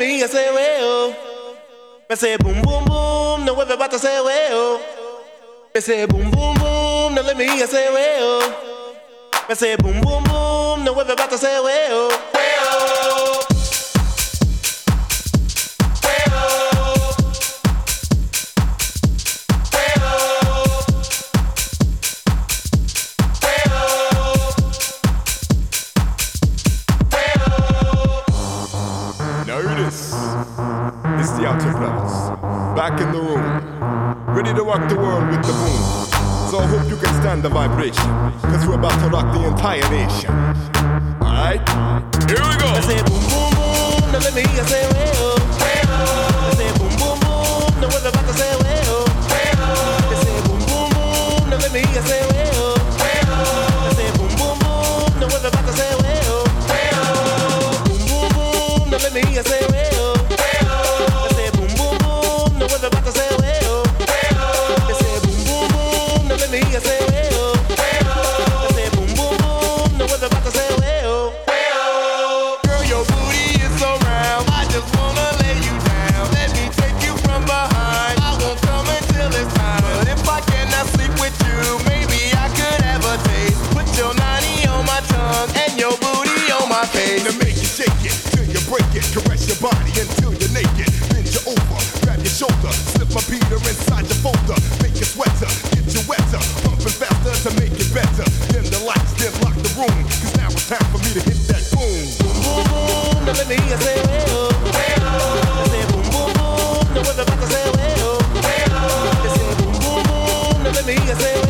me, I say, well. I say, boom, boom, boom, no to say, well. I say, boom, boom, boom, no let me, I say, well. I say, boom, boom, boom, no to say. Well. The Outhere Brothers. Back in the room. Ready to rock the world with the boom. So I hope you can stand the vibration. Cause we're about to rock the entire nation. Alright? Here we go. I boom boom boom, now let me say. break it. Caress your body until you're naked. Bend you over, grab your shoulder, slip my beater inside your folder. Make your sweater, get you wetter, pumping faster to make it better. Dim the lights, then lock the room. Cause now it's time for me to hit that boom. Boom, boom, let me hear say. Oh. I say, boom, boom, boom, now say. Oh. I say, boom, boom, boom, now let me hear say. Oh.